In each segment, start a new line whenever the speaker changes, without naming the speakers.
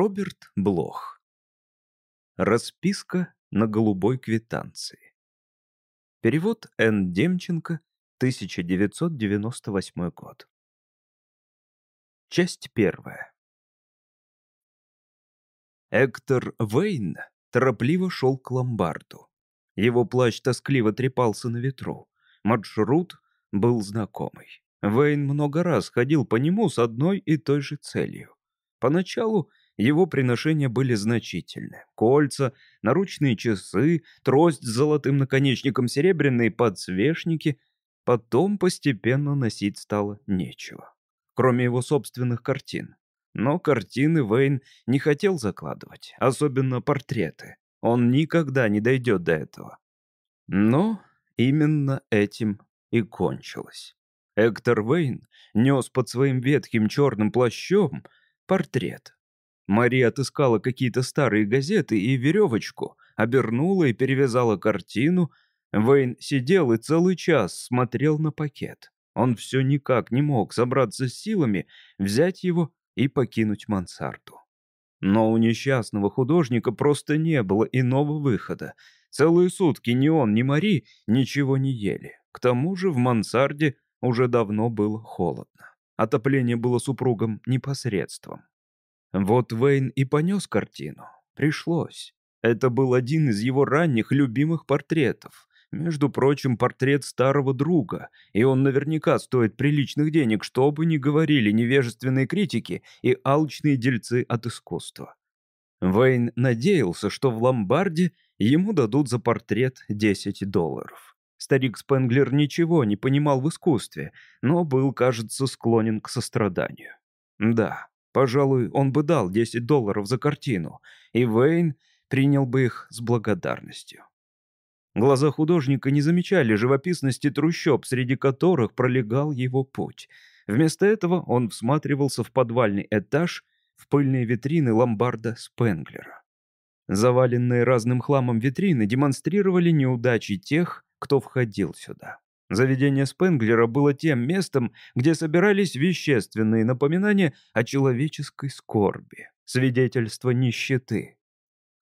Роберт Блох. Расписка на голубой квитанции. Перевод Н. Демченко, 1998 год. Часть первая. Эктор Вейн торопливо шел к ломбарду. Его плащ тоскливо трепался на ветру. Маршрут был знакомый. Вейн много раз ходил по нему с одной и той же целью. Поначалу его приношения были значительны. Кольца, наручные часы, трость с золотым наконечником, серебряные подсвечники. Потом постепенно носить стало нечего. Кроме его собственных картин. Но картины Вейн не хотел закладывать, особенно портреты. Он никогда не дойдет до этого. Но именно этим и кончилось. Эктор Вейн нес под своим ветхим черным плащом портрет. Мария отыскала какие-то старые газеты и веревочку, обернула и перевязала картину. Вейн сидел и целый час смотрел на пакет. Он все никак не мог собраться с силами, взять его и покинуть мансарду. Но у несчастного художника просто не было иного выхода. Целые сутки ни он, ни Мари ничего не ели. К тому же в мансарде уже давно было холодно. Отопление было супругом непосредством. Вот Вейн и понес картину. Пришлось. Это был один из его ранних любимых портретов. Между прочим, портрет старого друга, и он наверняка стоит приличных денег, что бы ни говорили невежественные критики и алчные дельцы от искусства. Вейн надеялся, что в ломбарде ему дадут за портрет 10 долларов. Старик Спенглер ничего не понимал в искусстве, но был, кажется, склонен к состраданию. Да, пожалуй, он бы дал 10 долларов за картину, и Вейн принял бы их с благодарностью. Глаза художника не замечали живописности трущоб, среди которых пролегал его путь. Вместо этого он всматривался в подвальный этаж, в пыльные витрины ломбарда Спенглера. Заваленные разным хламом витрины демонстрировали неудачи тех, кто входил сюда. Заведение Спенглера было тем местом, где собирались вещественные напоминания о человеческой скорби, свидетельство нищеты.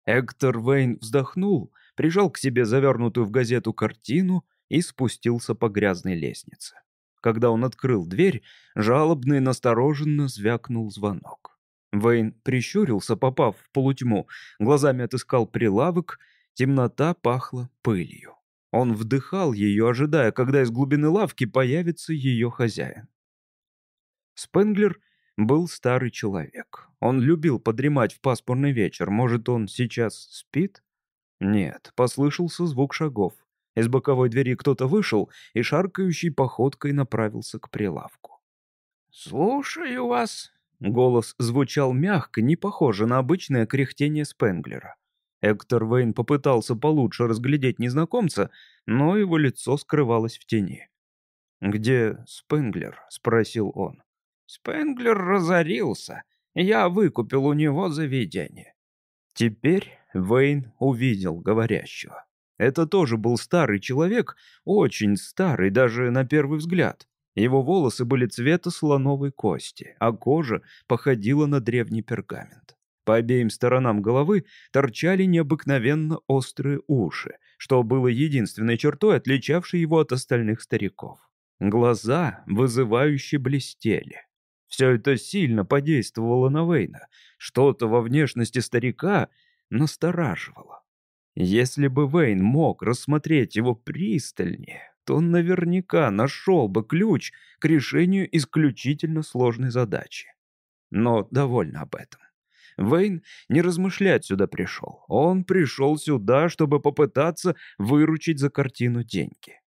Эктор Вейн вздохнул прижал к себе завернутую в газету картину и спустился по грязной лестнице. Когда он открыл дверь, жалобно и настороженно звякнул звонок. Вейн прищурился, попав в полутьму, глазами отыскал прилавок, темнота пахла пылью. Он вдыхал ее, ожидая, когда из глубины лавки появится ее хозяин. Спенглер был старый человек. Он любил подремать в пасмурный вечер. Может, он сейчас спит? Нет, послышался звук шагов. Из боковой двери кто-то вышел и шаркающей походкой направился к прилавку.
«Слушаю вас», —
голос звучал мягко, не похоже на обычное кряхтение Спенглера. Эктор Вейн попытался получше разглядеть незнакомца, но его лицо скрывалось в тени. «Где Спенглер?» — спросил он.
«Спенглер разорился. Я выкупил у него заведение».
Теперь Вейн увидел говорящего. Это тоже был старый человек, очень старый, даже на первый взгляд. Его волосы были цвета слоновой кости, а кожа походила на древний пергамент. По обеим сторонам головы торчали необыкновенно острые уши, что было единственной чертой, отличавшей его от остальных стариков. Глаза вызывающе блестели. Все это сильно подействовало на Вейна. Что-то во внешности старика настораживало. Если бы Вейн мог рассмотреть его пристальнее, то он наверняка нашел бы ключ к решению исключительно сложной задачи. Но довольно об этом. Вейн не размышлять сюда пришел. Он пришел сюда, чтобы попытаться выручить за картину деньги.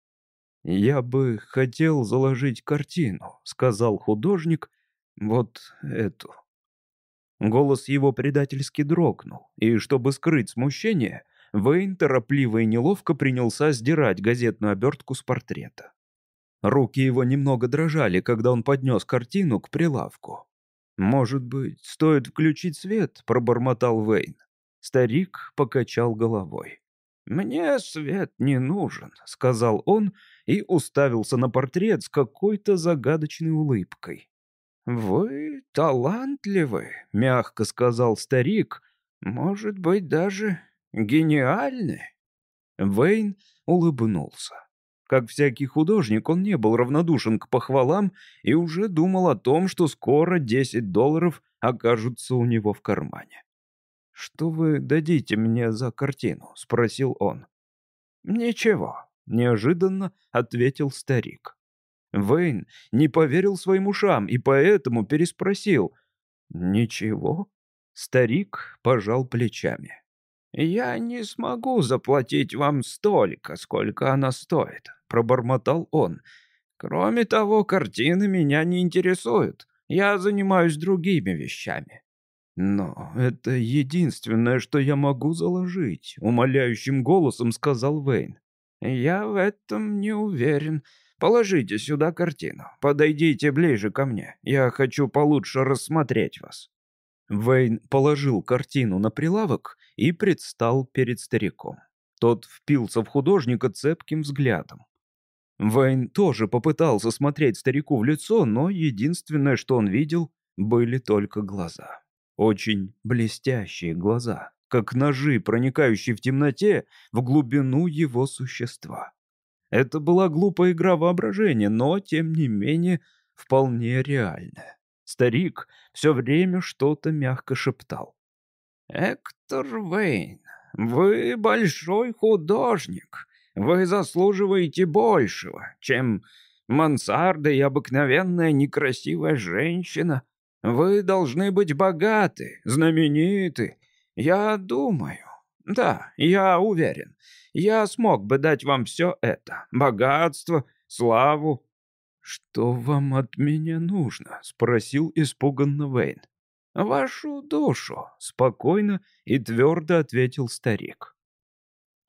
«Я бы хотел заложить картину», — сказал художник, — «вот эту». Голос его предательски дрогнул, и, чтобы скрыть смущение, Вейн торопливо и неловко принялся сдирать газетную обертку с портрета. Руки его немного дрожали, когда он поднес картину к прилавку. «Может быть, стоит включить свет?» — пробормотал Вейн. Старик покачал головой.
«Мне свет не нужен», —
сказал он и уставился на портрет с какой-то загадочной улыбкой.
«Вы талантливы», — мягко сказал старик. «Может быть, даже гениальны».
Вейн улыбнулся. Как всякий художник, он не был равнодушен к похвалам и уже думал о том, что скоро 10 долларов окажутся у него в кармане. «Что вы дадите мне за картину?» — спросил он.
«Ничего», — неожиданно ответил старик.
Вейн не поверил своим ушам и поэтому переспросил. «Ничего?» Старик пожал плечами.
«Я не смогу заплатить вам столько, сколько она стоит», — пробормотал он. «Кроме того, картины меня не интересуют. Я занимаюсь другими вещами».
«Но это единственное, что я могу заложить», — умоляющим голосом сказал Вейн.
«Я в этом не уверен. Положите сюда картину. Подойдите ближе ко мне. Я хочу получше рассмотреть вас».
Вейн положил картину на прилавок и предстал перед стариком. Тот впился в художника цепким взглядом. Вейн тоже попытался смотреть старику в лицо, но единственное, что он видел, были только глаза. Очень блестящие глаза, как ножи, проникающие в темноте в глубину его существа. Это была глупая игра воображения, но, тем не менее, вполне реальная. Старик все время что-то мягко шептал.
«Эктор Вейн, вы большой художник. Вы заслуживаете большего, чем мансарда и обыкновенная некрасивая женщина. Вы должны быть богаты, знамениты. Я думаю, да, я уверен, я смог бы дать вам все это. Богатство, славу,
«Что вам от меня нужно?» — спросил испуганно Вейн.
«Вашу душу», —
спокойно и твердо ответил старик.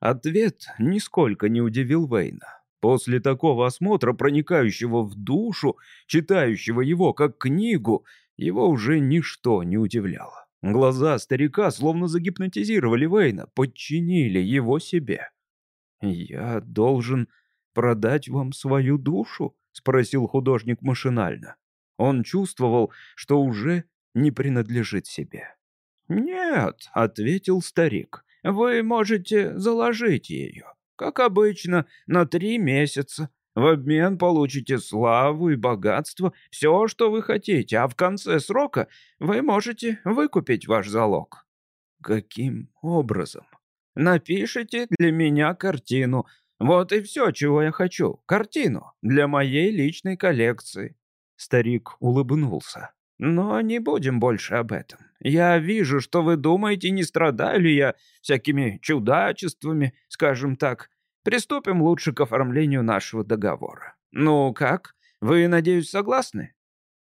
Ответ нисколько не удивил Вейна. После такого осмотра, проникающего в душу, читающего его как книгу, его уже ничто не удивляло. Глаза старика словно загипнотизировали Вейна, подчинили его себе. «Я должен продать вам свою душу?» — спросил художник машинально. Он чувствовал, что уже не принадлежит себе.
«Нет», — ответил старик, — «вы можете заложить ее, как обычно, на три месяца. В обмен получите славу и богатство, все, что вы хотите, а в конце срока вы можете выкупить ваш залог».
«Каким образом?»
«Напишите для меня картину, вот и все, чего я хочу. Картину для моей личной коллекции».
Старик улыбнулся.
«Но не будем больше об этом. Я вижу, что вы думаете, не страдаю ли я всякими чудачествами, скажем так. Приступим лучше к оформлению нашего договора. Ну как? Вы, надеюсь, согласны?»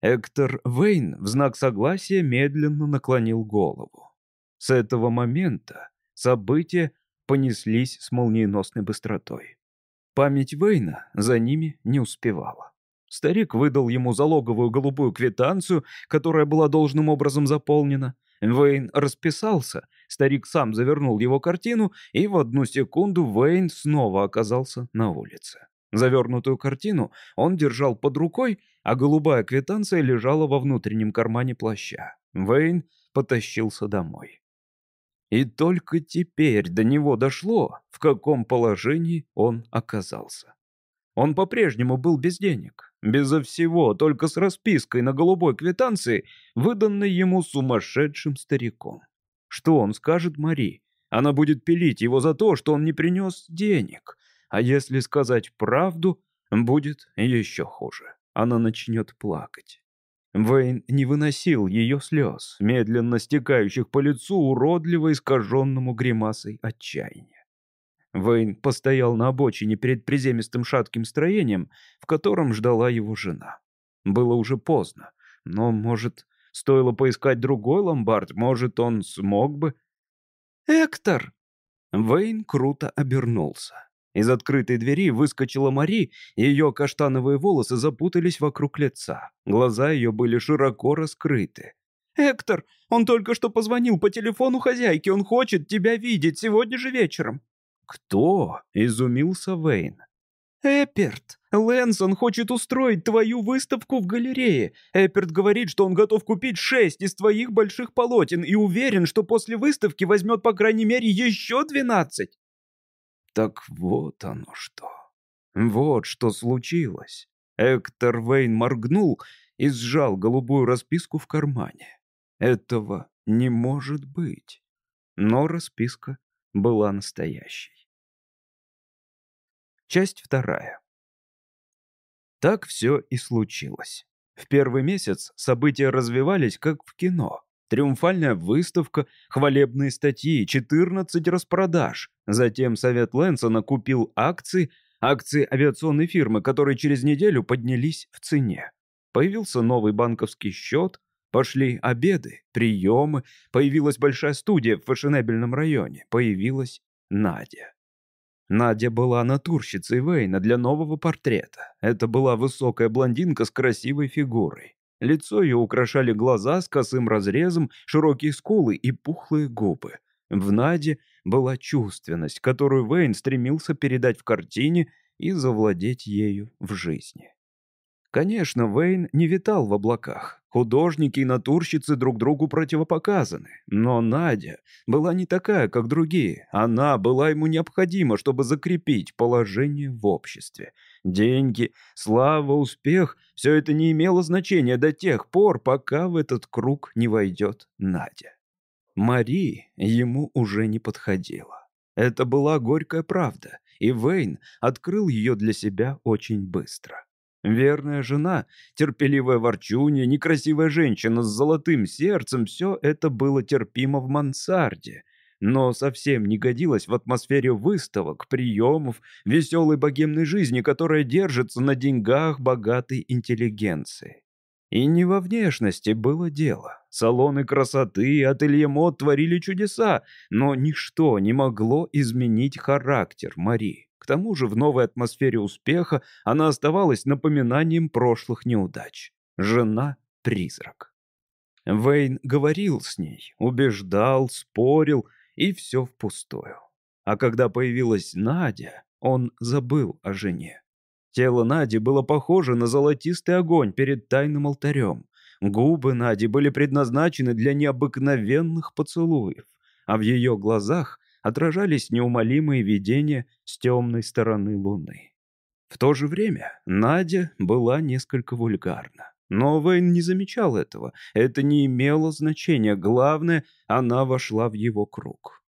Эктор Вейн в знак согласия медленно наклонил голову. С этого момента события понеслись с молниеносной быстротой. Память Вейна за ними не успевала. Старик выдал ему залоговую голубую квитанцию, которая была должным образом заполнена. Вейн расписался, старик сам завернул его картину, и в одну секунду Вейн снова оказался на улице. Завернутую картину он держал под рукой, а голубая квитанция лежала во внутреннем кармане плаща. Вейн потащился домой. И только теперь до него дошло, в каком положении он оказался. Он по-прежнему был без денег, безо всего, только с распиской на голубой квитанции, выданной ему сумасшедшим стариком. Что он скажет Мари? Она будет пилить его за то, что он не принес денег. А если сказать правду, будет еще хуже. Она начнет плакать. Вейн не выносил ее слез, медленно стекающих по лицу уродливо искаженному гримасой отчаяния. Вейн постоял на обочине перед приземистым шатким строением, в котором ждала его жена. Было уже поздно, но, может, стоило поискать другой ломбард, может, он смог бы... «Эктор!» Вейн круто обернулся. Из открытой двери выскочила Мари, и ее каштановые волосы запутались вокруг лица. Глаза ее были широко раскрыты. «Эктор, он только что позвонил по телефону хозяйке, он хочет тебя видеть сегодня же вечером». «Кто?» — изумился Вейн.
«Эперт,
Лэнсон хочет устроить твою выставку в галерее. Эпперт говорит, что он готов купить шесть из твоих больших полотен и уверен, что после выставки возьмет по крайней мере еще двенадцать».
Так вот оно что. Вот что случилось. Эктор Вейн моргнул и сжал голубую расписку в кармане. Этого не может быть. Но расписка была настоящей. Часть вторая. Так все и случилось. В первый месяц события развивались как в кино. Триумфальная выставка, хвалебные статьи, 14 распродаж. Затем Совет Лэнсона купил акции, акции авиационной фирмы, которые через неделю поднялись в цене. Появился новый банковский счет, пошли обеды, приемы, появилась большая студия в фешенебельном районе, появилась Надя. Надя была натурщицей Вейна для нового портрета. Это была высокая блондинка с красивой фигурой. Лицо ее украшали глаза с косым разрезом, широкие скулы и пухлые губы. В Наде была чувственность, которую Вейн стремился передать в картине и завладеть ею в жизни. Конечно, Вейн не витал в облаках. Художники и натурщицы друг другу противопоказаны. Но Надя была не такая, как другие. Она была ему необходима, чтобы закрепить положение в обществе. Деньги, слава, успех — все это не имело значения до тех пор, пока в этот круг не войдет Надя. Мари ему уже не подходила. Это была горькая правда, и Вейн открыл ее для себя очень быстро. Верная жена, терпеливая ворчунья, некрасивая женщина с золотым сердцем — все это было терпимо в мансарде, но совсем не годилось в атмосфере выставок, приемов, веселой богемной жизни, которая держится на деньгах богатой интеллигенции. И не во внешности было дело. Салоны красоты и ателье мод творили чудеса, но ничто не могло изменить характер Марии тому же в новой атмосфере успеха она оставалась напоминанием прошлых неудач. Жена-призрак. Вейн говорил с ней, убеждал, спорил, и все впустую. А когда появилась Надя, он забыл о жене. Тело Нади было похоже на золотистый огонь перед тайным алтарем. Губы Нади были предназначены для необыкновенных поцелуев, а в ее глазах отражались неумолимые видения с темной стороны Луны. В то же время Надя была несколько вульгарна. Но Вейн не замечал этого. Это не имело значения. Главное, она вошла в его круг.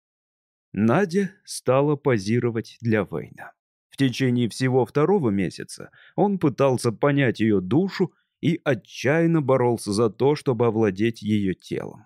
Надя стала позировать для Вейна. В течение всего второго месяца он пытался понять ее душу и отчаянно боролся за то, чтобы овладеть ее телом.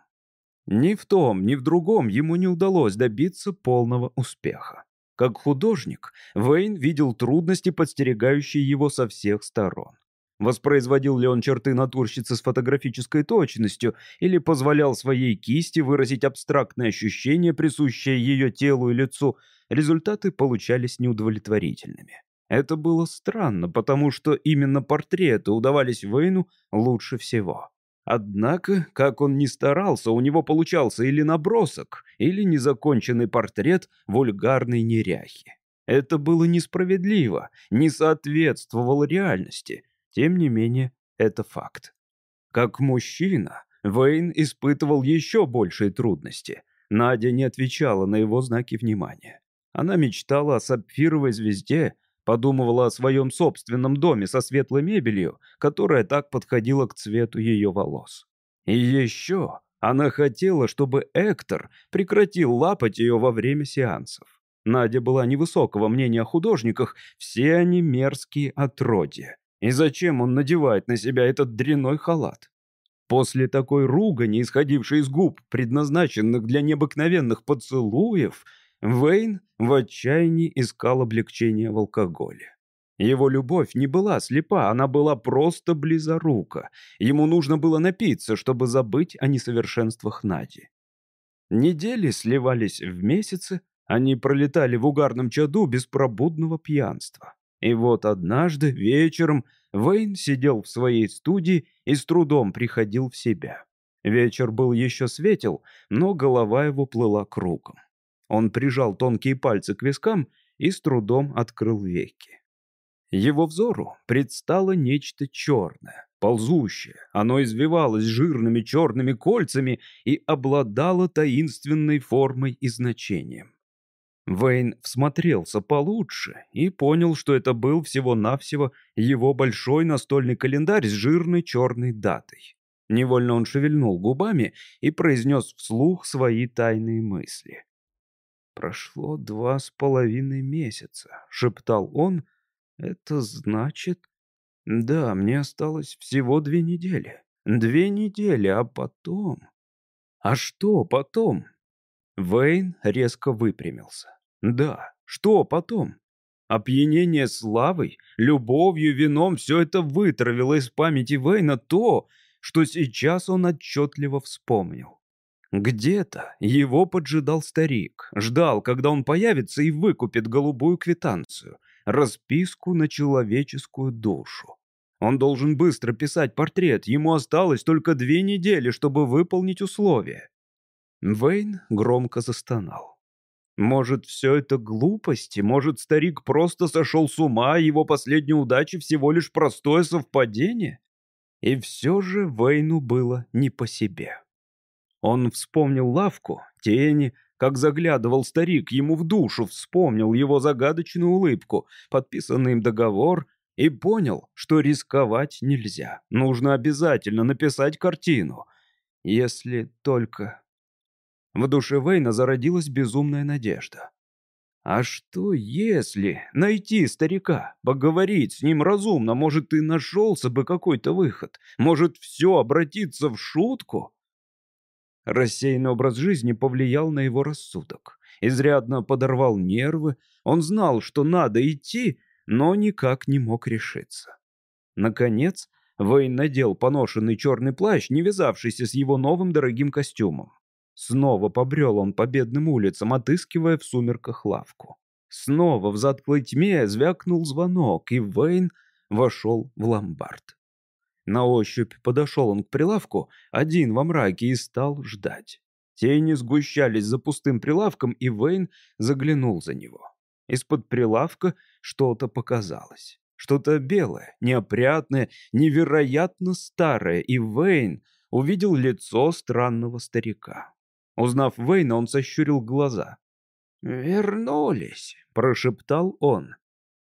Ни в том, ни в другом ему не удалось добиться полного успеха. Как художник, Вейн видел трудности, подстерегающие его со всех сторон. Воспроизводил ли он черты натурщицы с фотографической точностью или позволял своей кисти выразить абстрактные ощущения, присущие ее телу и лицу, результаты получались неудовлетворительными. Это было странно, потому что именно портреты удавались Вейну лучше всего. Однако, как он ни старался, у него получался или набросок, или незаконченный портрет вульгарной неряхи. Это было несправедливо, не соответствовало реальности. Тем не менее, это факт. Как мужчина, Вейн испытывал еще большие трудности. Надя не отвечала на его знаки внимания. Она мечтала о сапфировой звезде, Подумывала о своем собственном доме со светлой мебелью, которая так подходила к цвету ее волос. И еще она хотела, чтобы Эктор прекратил лапать ее во время сеансов. Надя была невысокого мнения о художниках, все они мерзкие отродья. И зачем он надевает на себя этот дряной халат? После такой ругани, исходившей из губ, предназначенных для необыкновенных поцелуев, Вейн в отчаянии искал облегчения в алкоголе. Его любовь не была слепа, она была просто близорука. Ему нужно было напиться, чтобы забыть о несовершенствах Нади. Недели сливались в месяцы, они пролетали в угарном чаду беспробудного пьянства. И вот однажды вечером Вейн сидел в своей студии и с трудом приходил в себя. Вечер был еще светел, но голова его плыла кругом. Он прижал тонкие пальцы к вискам и с трудом открыл веки.
Его взору предстало нечто черное, ползущее. Оно извивалось жирными черными кольцами и обладало таинственной формой и значением. Вейн всмотрелся получше и понял, что это был всего-навсего его большой настольный календарь с жирной черной датой. Невольно он шевельнул губами и произнес вслух свои тайные мысли. «Прошло два с половиной месяца», — шептал он. «Это значит...» «Да, мне осталось всего две недели. Две недели, а потом...» «А что потом?» Вейн резко выпрямился. «Да, что потом?» Опьянение славой, любовью, вином — все это вытравило из памяти Вейна то, что сейчас он отчетливо вспомнил. Где-то его поджидал старик, ждал, когда он появится и выкупит голубую квитанцию, расписку на человеческую душу. Он должен быстро писать портрет, ему осталось только две недели, чтобы выполнить условия. Вейн громко застонал. Может, все это глупости? Может, старик просто сошел с ума, и его последняя удача всего лишь простое совпадение? И все же Вейну было не по себе. Он вспомнил лавку, тени, как заглядывал старик ему в душу, вспомнил его загадочную улыбку, подписанный им договор, и понял, что рисковать нельзя. Нужно обязательно написать картину. Если только... В душе Вейна зародилась безумная надежда. А что если найти старика, поговорить с ним разумно, может, и нашелся бы какой-то выход, может, все обратиться в шутку? Рассеянный образ жизни повлиял на его рассудок, изрядно подорвал нервы, он знал, что надо идти, но никак не мог решиться. Наконец, Вейн надел поношенный черный плащ, не вязавшийся с его новым дорогим костюмом. Снова побрел он по бедным улицам, отыскивая в сумерках лавку. Снова в затклой тьме звякнул звонок, и Вейн вошел в ломбард. На ощупь подошел он к прилавку, один во мраке, и стал ждать. Тени сгущались за пустым прилавком, и Вейн заглянул за него. Из-под прилавка что-то показалось. Что-то белое, неопрятное, невероятно старое, и Вейн увидел лицо странного старика. Узнав Вейна, он сощурил глаза. «Вернулись», — прошептал он.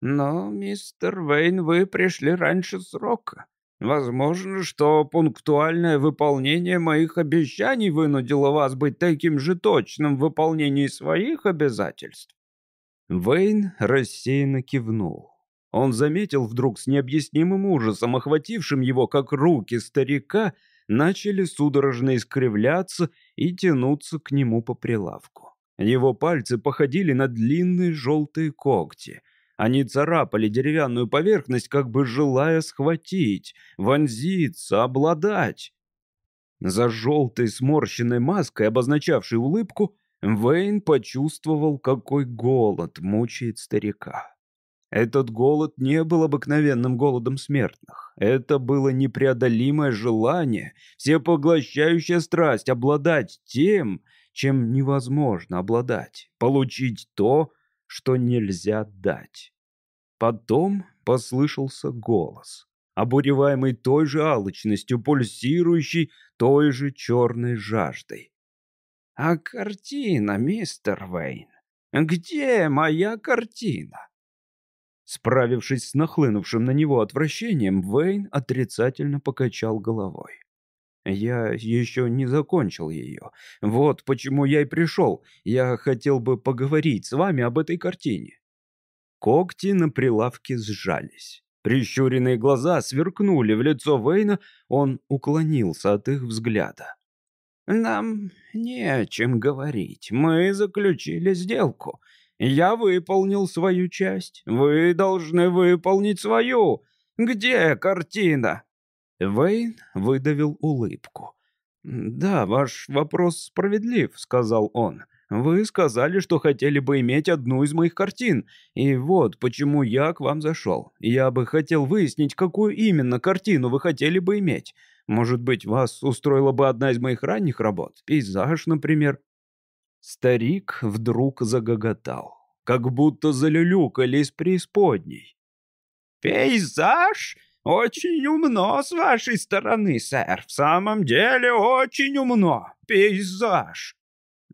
«Но, мистер Вейн, вы пришли раньше срока. Возможно, что пунктуальное выполнение моих обещаний вынудило вас быть таким же точным в выполнении своих обязательств». Вейн рассеянно кивнул. Он заметил вдруг с необъяснимым ужасом, охватившим его, как руки старика, начали судорожно искривляться и тянуться к нему по прилавку. Его пальцы походили на длинные желтые когти. Они царапали деревянную поверхность, как бы желая схватить, вонзиться, обладать. За желтой сморщенной маской, обозначавшей улыбку, Вейн почувствовал, какой голод мучает старика. Этот голод не был обыкновенным голодом смертных. Это было непреодолимое желание, всепоглощающая страсть обладать тем, чем невозможно обладать, получить то, что нельзя дать. Потом послышался голос, обуреваемый той же алчностью, пульсирующий той же черной жаждой. «А картина, мистер Вейн? Где моя картина?» Справившись с нахлынувшим на него отвращением, Вейн отрицательно покачал головой. «Я еще не закончил ее. Вот почему я и пришел. Я хотел бы поговорить с вами об этой картине». Когти на прилавке сжались. Прищуренные глаза сверкнули в лицо Вейна, он уклонился от их взгляда. «Нам не о чем говорить. Мы заключили сделку. Я выполнил свою часть. Вы должны выполнить свою. Где картина?» Вейн выдавил улыбку. «Да, ваш вопрос справедлив», — сказал он. «Вы сказали, что хотели бы иметь одну из моих картин, и вот почему я к вам зашел. Я бы хотел выяснить, какую именно картину вы хотели бы иметь. Может быть, вас устроила бы одна из моих ранних работ? Пейзаж, например?» Старик вдруг загоготал, как будто залюлюкали из преисподней.
«Пейзаж? Очень умно с вашей стороны, сэр. В самом деле очень умно. Пейзаж».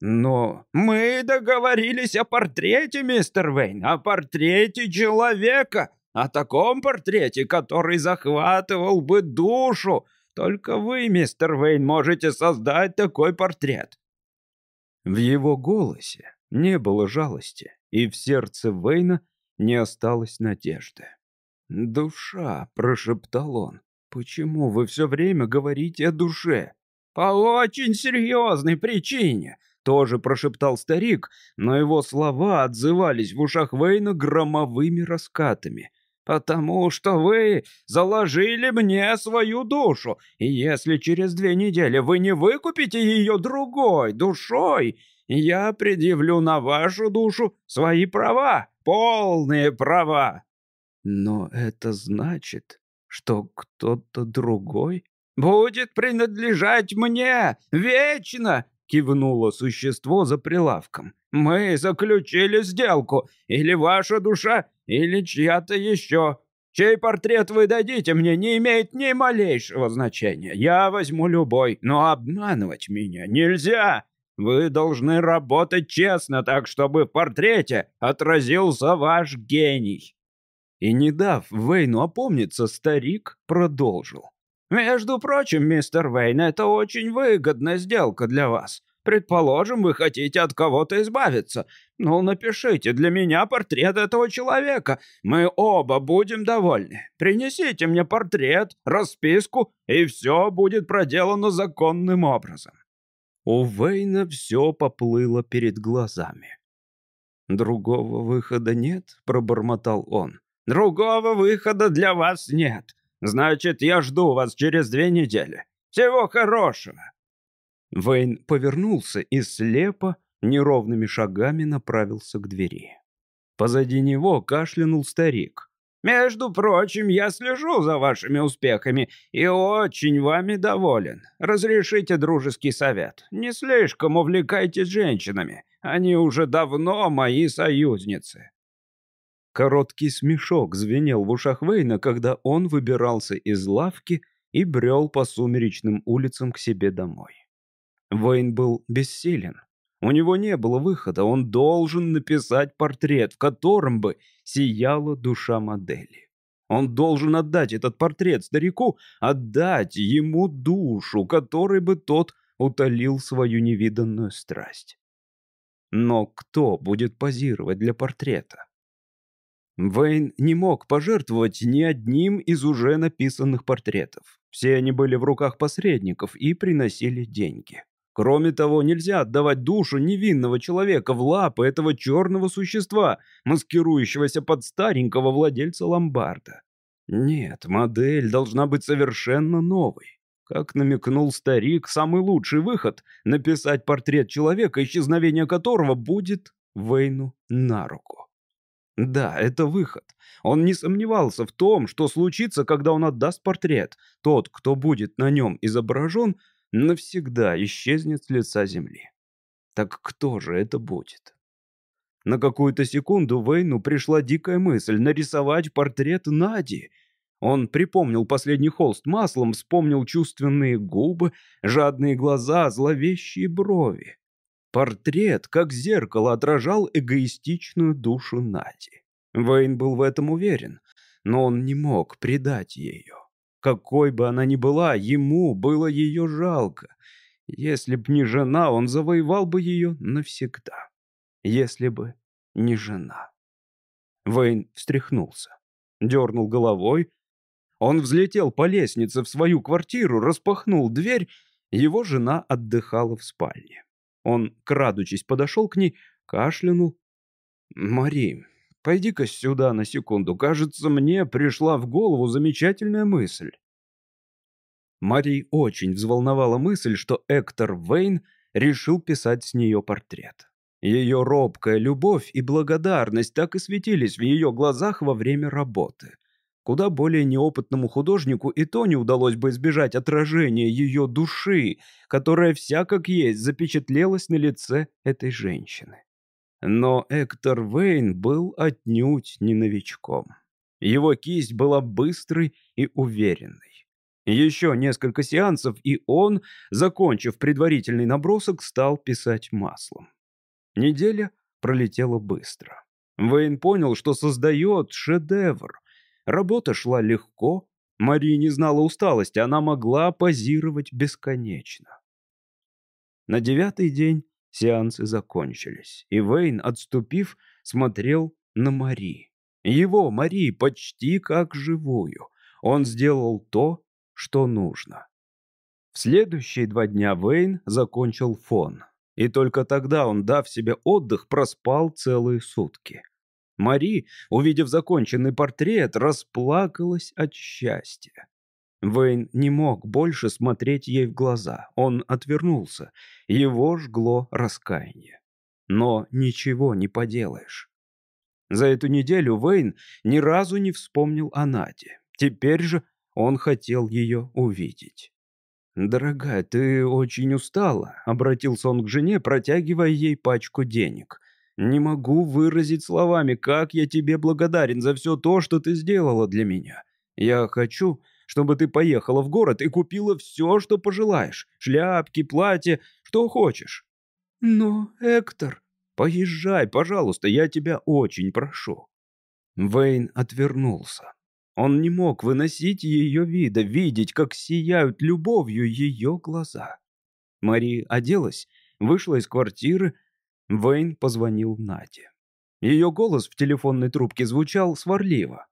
«Но мы договорились о портрете, мистер Вейн, о портрете человека, о таком портрете, который захватывал бы душу. Только вы, мистер Вейн, можете создать такой портрет».
В его голосе не было жалости, и в сердце Вейна не осталось надежды. «Душа», — прошептал он, — «почему вы все время говорите о душе?»
«По очень серьезной причине», — тоже прошептал старик, но его слова отзывались в ушах Вейна громовыми раскатами. «Потому что вы заложили мне свою душу, и если через две недели вы не выкупите ее другой душой, я предъявлю на вашу душу свои права, полные права».
Но это значит, что кто-то другой
будет принадлежать мне вечно, кивнуло существо за прилавком. Мы заключили сделку, или ваша душа, или чья-то еще. Чей портрет вы дадите мне, не имеет ни малейшего значения. Я возьму любой, но обманывать меня нельзя. Вы должны работать честно, так чтобы в портрете отразился ваш гений.
И не дав Вейну опомниться, старик продолжил.
«Между прочим, мистер Вейн, это очень выгодная сделка для вас. Предположим, вы хотите от кого-то избавиться. Ну, напишите для меня портрет этого человека. Мы оба будем довольны. Принесите мне портрет, расписку, и все будет проделано законным образом».
У Вейна все поплыло перед глазами. «Другого выхода нет?» — пробормотал он.
Другого выхода для вас нет. Значит, я жду вас через две недели. Всего хорошего!»
Вейн повернулся и слепо, неровными шагами направился к двери. Позади него кашлянул старик.
«Между прочим, я слежу за вашими успехами и очень вами доволен. Разрешите дружеский совет. Не слишком увлекайтесь женщинами. Они уже давно мои союзницы.
Короткий смешок звенел в ушах Вейна, когда он выбирался из лавки и брел по сумеречным улицам к себе домой. Вейн был бессилен. У него не было выхода, он должен написать портрет, в котором бы сияла душа модели. Он должен отдать этот портрет старику, отдать ему душу, которой бы тот утолил свою невиданную страсть. Но кто будет позировать для портрета? Вейн не мог пожертвовать ни одним из уже написанных портретов. Все они были в руках посредников и приносили деньги. Кроме того, нельзя отдавать душу невинного человека в лапы этого черного существа, маскирующегося под старенького владельца ломбарда. Нет, модель должна быть совершенно новой. Как намекнул старик, самый лучший выход — написать портрет человека, исчезновение которого будет Вейну на руку. Да, это выход. Он не сомневался в том, что случится, когда он отдаст портрет. Тот, кто будет на нем изображен, навсегда исчезнет с лица земли. Так кто же это будет? На какую-то секунду Вейну пришла дикая мысль нарисовать портрет Нади. Он припомнил последний холст маслом, вспомнил чувственные губы, жадные глаза, зловещие брови. Портрет, как зеркало, отражал эгоистичную душу Нади. Вейн был в этом уверен, но он не мог предать ее. Какой бы она ни была, ему было ее жалко. Если б не жена, он завоевал бы ее навсегда. Если бы не жена. Вейн встряхнулся, дернул головой. Он взлетел по лестнице в свою квартиру, распахнул дверь. Его жена отдыхала в спальне. Он, крадучись, подошел к ней, кашлянул. «Мари, пойди-ка сюда на секунду. Кажется, мне пришла в голову замечательная мысль». Мари очень взволновала мысль, что Эктор Вейн решил писать с нее портрет. Ее робкая любовь и благодарность так и светились в ее глазах во время работы. Куда более неопытному художнику и то не удалось бы избежать отражения ее души, которая вся как есть запечатлелась на лице этой женщины. Но Эктор Вейн был отнюдь не новичком. Его кисть была быстрой и уверенной. Еще несколько сеансов, и он, закончив предварительный набросок, стал писать маслом. Неделя пролетела быстро. Вейн понял, что создает шедевр. Работа шла легко. Мария не знала усталости, она могла позировать бесконечно. На девятый день сеансы закончились, и Вейн, отступив, смотрел на Мари. Его, Мари, почти как живую. Он сделал то, что нужно. В следующие два дня Вейн закончил фон. И только тогда он, дав себе отдых, проспал целые сутки. Мари, увидев законченный портрет, расплакалась от счастья. Вейн не мог больше смотреть ей в глаза. Он отвернулся. Его жгло раскаяние. Но ничего не поделаешь. За эту неделю Вейн ни разу не вспомнил о Наде. Теперь же он хотел ее увидеть. «Дорогая, ты очень устала», — обратился он к жене, протягивая ей пачку денег. «Не могу выразить словами, как я тебе благодарен за все то, что ты сделала для меня. Я хочу, чтобы ты поехала в город и купила все, что пожелаешь. Шляпки, платье, что хочешь». «Но, Эктор...» «Поезжай, пожалуйста, я тебя очень прошу». Вейн отвернулся. Он не мог выносить ее вида, видеть, как сияют любовью ее глаза. Мари оделась, вышла из квартиры. Вейн позвонил Наде. Ее голос в телефонной трубке звучал сварливо.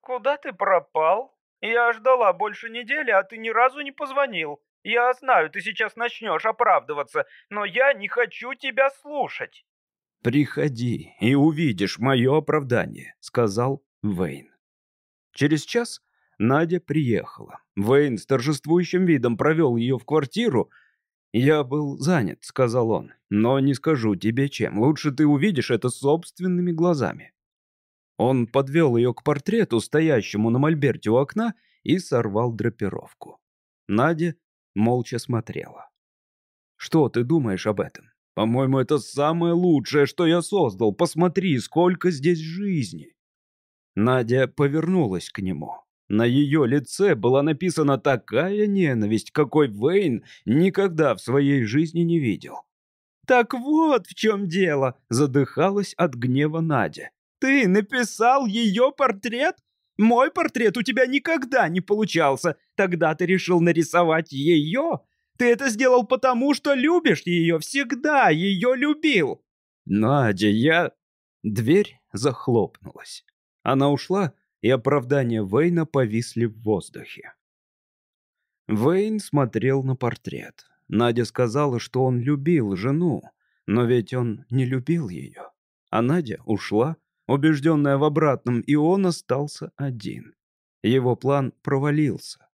«Куда ты пропал? Я ждала больше недели, а ты ни разу не позвонил. Я знаю, ты сейчас начнешь оправдываться, но я не хочу тебя слушать».
«Приходи и увидишь мое оправдание», — сказал Вейн. Через час Надя приехала. Вейн с торжествующим видом провел ее в квартиру. «Я был занят», — сказал он, — «но не скажу тебе чем. Лучше ты увидишь это собственными глазами». Он подвел ее к портрету, стоящему на мольберте у окна, и сорвал драпировку. Надя молча смотрела. «Что ты думаешь об этом? По-моему, это самое лучшее, что я создал. Посмотри, сколько здесь жизни!» Надя повернулась к нему. На ее лице была написана такая ненависть, какой Вейн никогда в своей жизни не видел.
«Так вот в чем дело!» — задыхалась от гнева Надя. «Ты написал ее портрет? Мой портрет у тебя никогда не получался. Тогда ты решил нарисовать ее? Ты это сделал потому, что любишь ее, всегда ее любил!»
«Надя, я...» Дверь захлопнулась. Она ушла, и оправдания Вейна повисли в воздухе. Вейн смотрел на портрет. Надя сказала, что он любил жену, но ведь он не любил ее. А Надя ушла, убежденная в обратном, и он остался один. Его план провалился.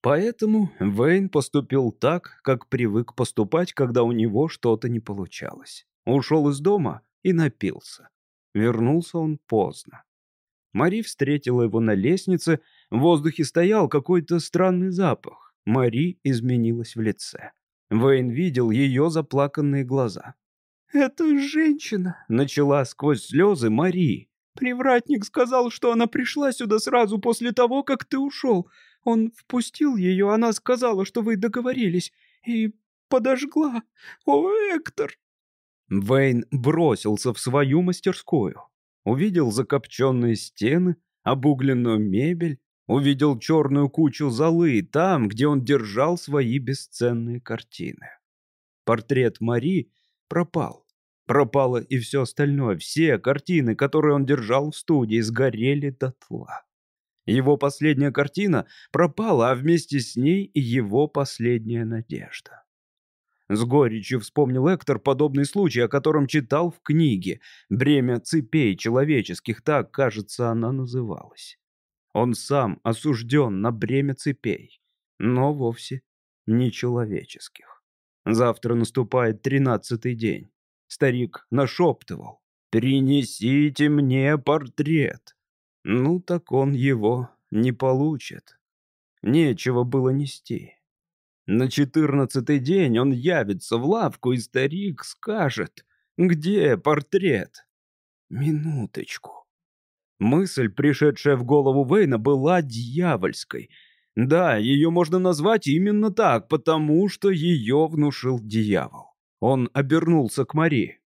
Поэтому Вейн поступил так, как привык поступать, когда у него что-то не получалось. Ушел из дома и напился. Вернулся он поздно. Мари встретила его на лестнице. В воздухе стоял какой-то странный запах. Мари изменилась в лице. Вейн видел ее заплаканные глаза.
«Это женщина», —
начала сквозь слезы Мари.
«Привратник сказал, что она пришла сюда сразу после того, как ты ушел. Он впустил ее, она сказала, что вы договорились, и подожгла. О, Эктор!»
Вейн бросился в свою мастерскую. Увидел закопченные стены, обугленную мебель, увидел черную кучу золы там, где он держал свои бесценные картины. Портрет Мари пропал. Пропало и все остальное, все картины, которые он держал в студии, сгорели дотла. Его последняя картина пропала, а вместе с ней и его последняя надежда. С горечью вспомнил Эктор подобный случай, о котором читал в книге «Бремя цепей человеческих», так, кажется, она называлась. Он сам осужден на бремя цепей, но вовсе не человеческих. Завтра наступает тринадцатый день. Старик нашептывал «Принесите мне портрет». Ну, так он его не получит. Нечего было нести. На четырнадцатый день он явится в лавку, и старик скажет, где портрет. Минуточку. Мысль, пришедшая в голову Вейна, была дьявольской. Да, ее можно назвать именно так, потому что ее внушил дьявол. Он обернулся к Мари.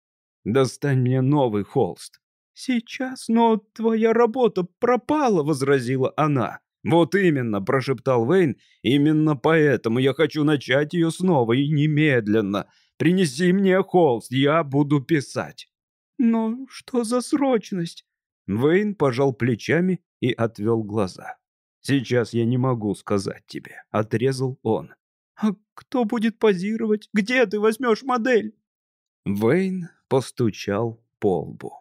«Достань мне новый холст». «Сейчас, но твоя работа пропала», — возразила она. «Вот именно», — прошептал Вейн, — «именно поэтому я хочу начать ее снова и немедленно. Принеси мне холст, я буду писать». «Но что за срочность?» Вейн пожал плечами и отвел глаза. «Сейчас я не могу сказать тебе», — отрезал он. «А кто будет позировать? Где ты возьмешь модель?» Вейн постучал по лбу.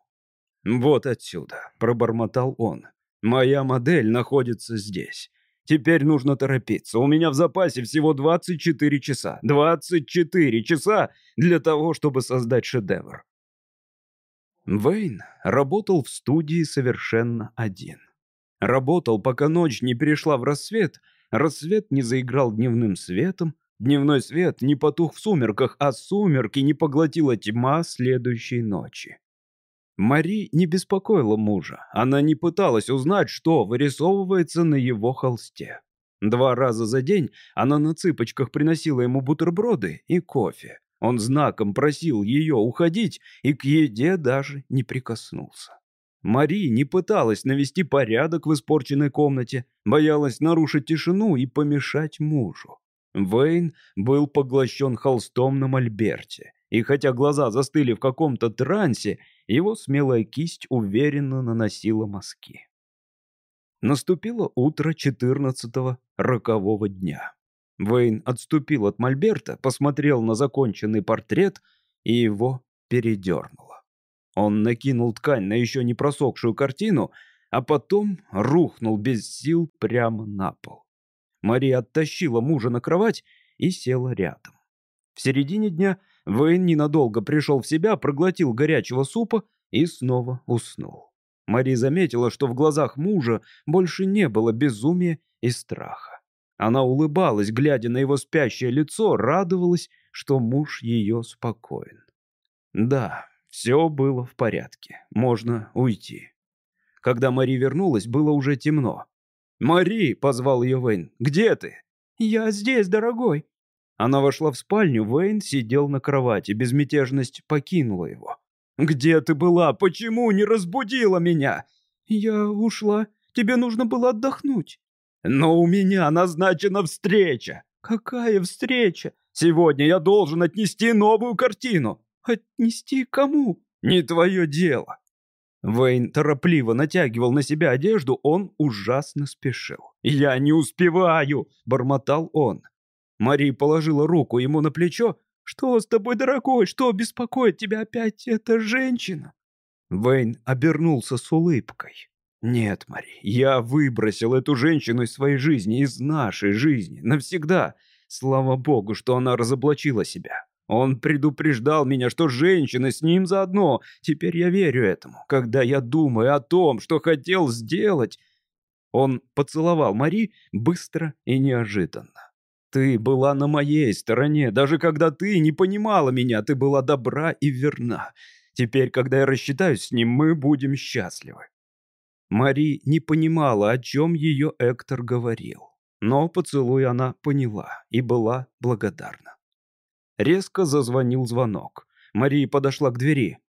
«Вот отсюда», — пробормотал он. «Моя модель находится здесь. Теперь нужно торопиться. У меня в запасе всего 24 часа. 24 часа для того, чтобы создать шедевр. Вейн работал в студии совершенно один. Работал, пока ночь не перешла в рассвет, рассвет не заиграл дневным светом, дневной свет не потух в сумерках, а сумерки не поглотила тьма следующей ночи. Мари не беспокоила мужа, она не пыталась узнать, что вырисовывается на его холсте. Два раза за день она на цыпочках приносила ему бутерброды и кофе. Он знаком просил ее уходить и к еде даже не прикоснулся. Мари не пыталась навести порядок в испорченной комнате, боялась нарушить тишину и помешать мужу. Вейн был поглощен холстом на мольберте, и хотя глаза застыли в каком-то трансе, его смелая кисть уверенно наносила мазки. Наступило утро четырнадцатого рокового дня. Вейн отступил от Мольберта, посмотрел на законченный портрет, и его передернуло. Он накинул ткань на еще не просохшую картину, а потом рухнул без сил прямо на пол. Мария оттащила мужа на кровать и села рядом. В середине дня Вейн ненадолго пришел в себя, проглотил горячего супа и снова уснул. Мари заметила, что в глазах мужа больше не было безумия и страха. Она улыбалась, глядя на его спящее лицо, радовалась, что муж ее спокоен. Да, все было в порядке, можно уйти. Когда Мари вернулась, было уже темно. «Мари!» — позвал ее Вейн. «Где ты?» «Я здесь, дорогой». Она вошла в спальню, Вейн сидел на кровати, безмятежность покинула его. «Где ты была? Почему не разбудила меня?» «Я ушла. Тебе нужно было отдохнуть». «Но у меня назначена встреча!» «Какая встреча?» «Сегодня я должен отнести новую картину!» «Отнести кому?» «Не твое дело!» Вейн торопливо натягивал на себя одежду, он ужасно спешил. «Я не успеваю!» — бормотал он. Мари положила руку ему на плечо. «Что с тобой, дорогой? Что беспокоит тебя опять эта женщина?» Вейн обернулся с улыбкой. Нет, Мари, я выбросил эту женщину из своей жизни, из нашей жизни, навсегда. Слава богу, что она разоблачила себя. Он предупреждал меня, что женщина с ним заодно. Теперь я верю этому. Когда я думаю о том, что хотел сделать... Он поцеловал Мари быстро и неожиданно. Ты была на моей стороне, даже когда ты не понимала меня, ты была добра и верна. Теперь, когда я рассчитаюсь с ним, мы будем счастливы. Мари не понимала, о чем ее Эктор говорил. Но поцелуй она поняла и была благодарна. Резко зазвонил звонок. Мария подошла к двери.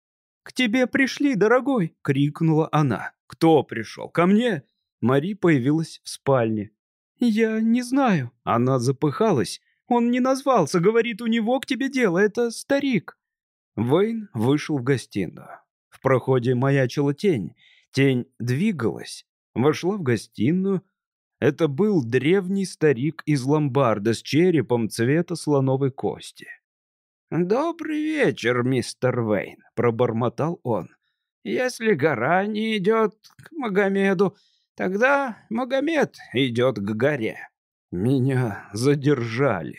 «К тебе пришли, дорогой!» — крикнула она. «Кто пришел? Ко мне?» Мари появилась в спальне. «Я не знаю». Она запыхалась. «Он не назвался, говорит, у него к тебе дело, это старик». Вейн вышел в гостиную. В проходе маячила тень, Тень двигалась, вошла в гостиную. Это был древний старик из ломбарда с черепом цвета слоновой кости. «Добрый вечер, мистер Вейн», — пробормотал он. «Если гора не идет к Магомеду, тогда Магомед идет к горе». «Меня задержали».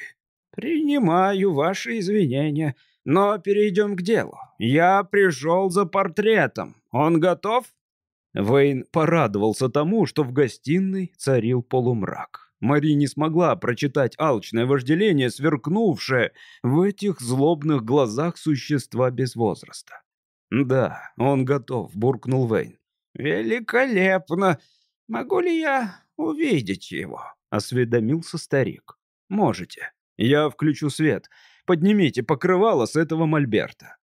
«Принимаю ваши извинения, но перейдем к делу. Я пришел за портретом. Он готов?» Вейн порадовался тому, что в гостиной царил полумрак. Мари не смогла прочитать алчное вожделение, сверкнувшее в этих злобных глазах существа без возраста. «Да, он готов», — буркнул Вейн.
великолепно. Могу ли я увидеть его?» — осведомился старик.
«Можете. Я включу свет. Поднимите покрывало с этого мольберта».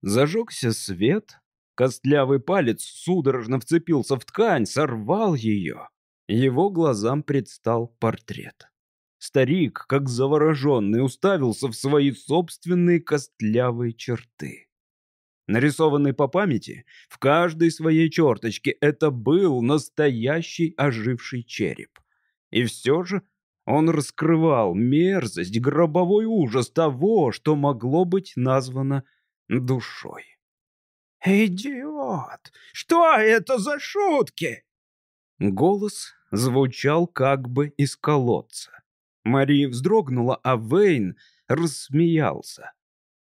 Зажегся свет. Костлявый палец судорожно вцепился в ткань, сорвал ее. Его глазам предстал портрет. Старик, как завороженный, уставился в свои собственные костлявые черты. Нарисованный по памяти, в каждой своей черточке это был настоящий оживший череп. И все же он раскрывал мерзость, гробовой ужас того, что могло быть названо душой.
«Идиот! Что это за шутки?»
Голос звучал как бы из колодца. Мария вздрогнула, а Вейн рассмеялся.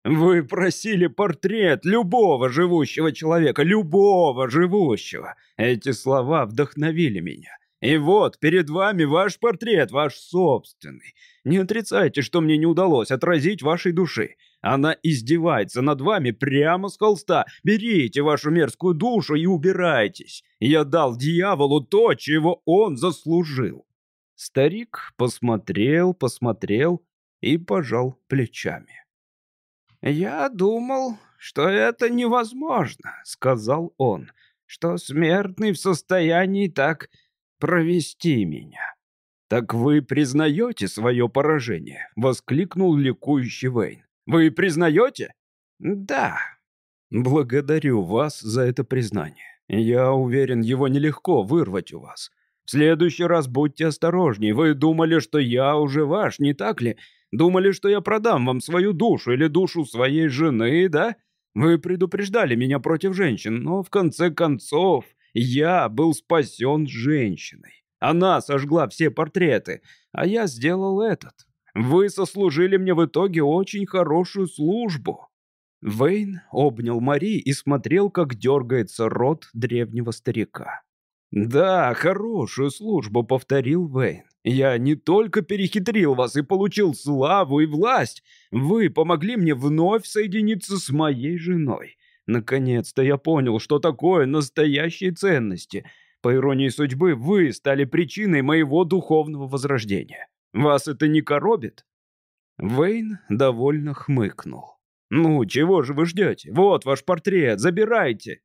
«Вы просили портрет любого живущего человека, любого живущего!» Эти слова вдохновили меня. И вот, перед вами ваш портрет, ваш собственный. Не отрицайте, что мне не удалось отразить вашей души. Она издевается над вами прямо с холста. Берите вашу мерзкую душу и убирайтесь. Я дал дьяволу то, чего он заслужил. Старик посмотрел, посмотрел и пожал плечами.
«Я думал, что это невозможно», — сказал он, «что смертный в состоянии так провести меня».
«Так вы признаете свое поражение?» — воскликнул ликующий Вейн. «Вы признаете?»
«Да».
«Благодарю вас за это признание. Я уверен, его нелегко вырвать у вас. В следующий раз будьте осторожней. Вы думали, что я уже ваш, не так ли? Думали, что я продам вам свою душу или душу своей жены, да? Вы предупреждали меня против женщин, но в конце концов я был спасен женщиной. Она сожгла все портреты, а я сделал этот. Вы сослужили мне в итоге очень хорошую службу». Вейн обнял Мари и смотрел, как дергается рот древнего старика. «Да, хорошую службу», — повторил Вейн. «Я не только перехитрил вас и получил славу и власть, вы помогли мне вновь соединиться с моей женой. Наконец-то я понял, что такое настоящие ценности. По иронии судьбы, вы стали причиной моего духовного возрождения. Вас это не коробит?» Вейн довольно хмыкнул. «Ну, чего же вы ждете? Вот ваш портрет, забирайте!»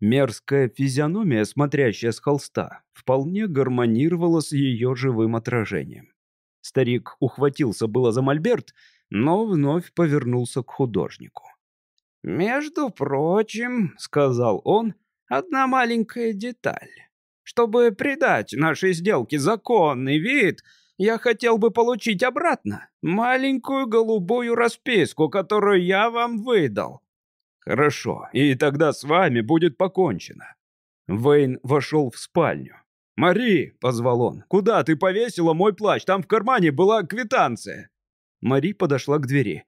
Мерзкая физиономия, смотрящая с холста, вполне гармонировала с ее живым отражением. Старик ухватился было за мольберт, но вновь повернулся к художнику.
«Между прочим», — сказал он, — «одна маленькая деталь. Чтобы придать нашей сделке законный вид, я хотел бы получить обратно маленькую голубую расписку, которую я вам выдал.
«Хорошо, и тогда с вами будет покончено». Вейн вошел в спальню. «Мари!» — позвал он. «Куда ты повесила мой плащ? Там в кармане была квитанция». Мари подошла к двери.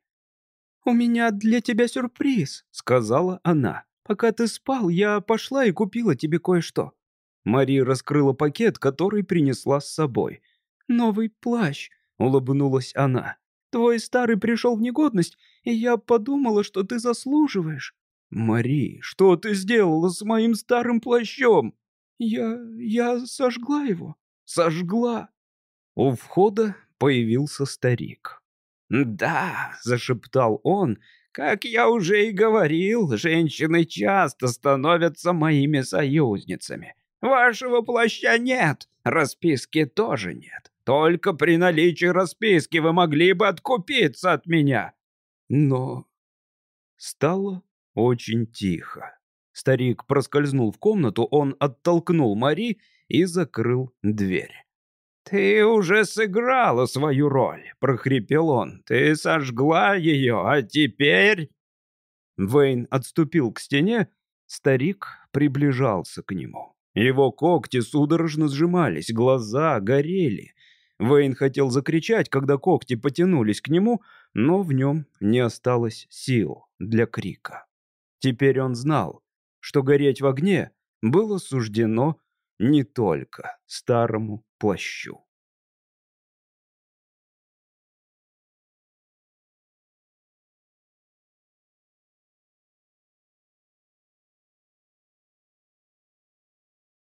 «У меня для тебя сюрприз», — сказала она. «Пока ты спал, я пошла и купила тебе кое-что».
Мари раскрыла пакет, который принесла с собой.
«Новый плащ», — улыбнулась она. Твой старый пришел в негодность, и я подумала, что ты заслуживаешь».
«Мари, что ты сделала с моим старым плащом?»
«Я... я сожгла его».
«Сожгла?» У входа появился старик.
«Да», — зашептал он, — «как я уже и говорил, женщины часто становятся моими союзницами. Вашего плаща нет, расписки тоже нет. Только при наличии расписки вы могли бы откупиться от меня.
Но стало очень тихо. Старик проскользнул в комнату, он оттолкнул Мари и закрыл дверь.
«Ты уже сыграла свою роль», — прохрипел он. «Ты сожгла ее, а теперь...»
Вейн отступил к стене, старик приближался к нему. Его когти судорожно сжимались, глаза горели. Вейн хотел закричать, когда когти потянулись к нему, но в нем не осталось сил для крика. Теперь он знал, что гореть в огне было суждено не только старому плащу.